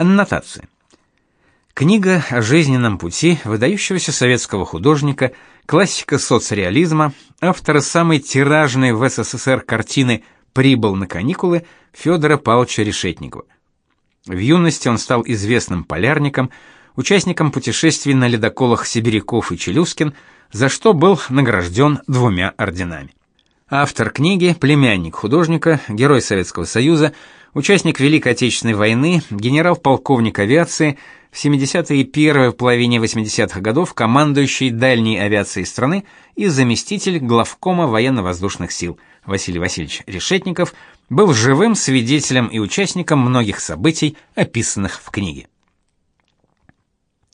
Аннотация. Книга о жизненном пути выдающегося советского художника, классика соцреализма, автора самой тиражной в СССР картины «Прибыл на каникулы» Федора Павловича Решетникова. В юности он стал известным полярником, участником путешествий на ледоколах Сибиряков и Челюскин, за что был награжден двумя орденами. Автор книги, племянник художника, герой Советского Союза, участник Великой Отечественной войны, генерал-полковник авиации, в 70-е и первой половине 80-х годов командующий дальней авиацией страны и заместитель главкома военно-воздушных сил Василий Васильевич Решетников был живым свидетелем и участником многих событий, описанных в книге.